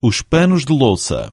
os panos de louça.